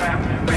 around,